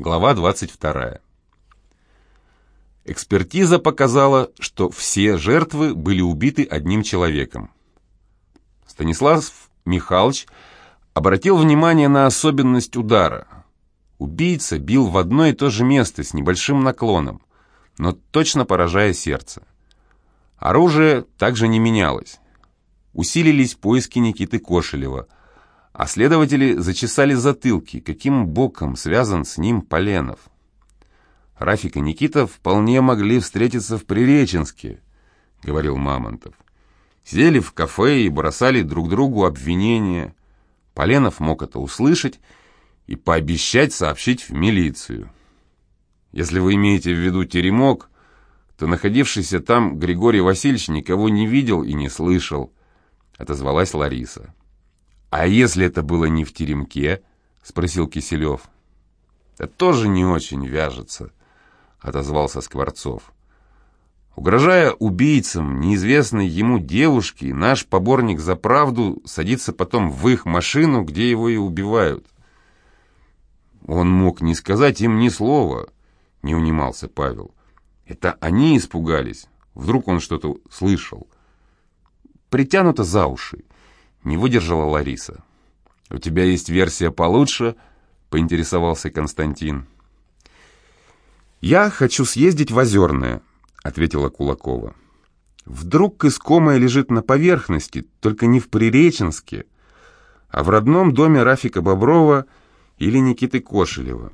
Глава 22. Экспертиза показала, что все жертвы были убиты одним человеком. Станислав Михайлович обратил внимание на особенность удара. Убийца бил в одно и то же место с небольшим наклоном, но точно поражая сердце. Оружие также не менялось. Усилились поиски Никиты Кошелева – а следователи зачесали затылки, каким боком связан с ним Поленов. Рафик и Никита вполне могли встретиться в Приреченске, говорил Мамонтов. Сидели в кафе и бросали друг другу обвинения. Поленов мог это услышать и пообещать сообщить в милицию. Если вы имеете в виду теремок, то находившийся там Григорий Васильевич никого не видел и не слышал, отозвалась Лариса. «А если это было не в теремке?» — спросил Киселев. «Это тоже не очень вяжется», — отозвался Скворцов. Угрожая убийцам неизвестной ему девушке, наш поборник за правду садится потом в их машину, где его и убивают. Он мог не сказать им ни слова, не унимался Павел. Это они испугались. Вдруг он что-то слышал. Притянуто за уши. Не выдержала Лариса. «У тебя есть версия получше?» — поинтересовался Константин. «Я хочу съездить в Озерное», — ответила Кулакова. «Вдруг искомое лежит на поверхности, только не в Приреченске, а в родном доме Рафика Боброва или Никиты Кошелева».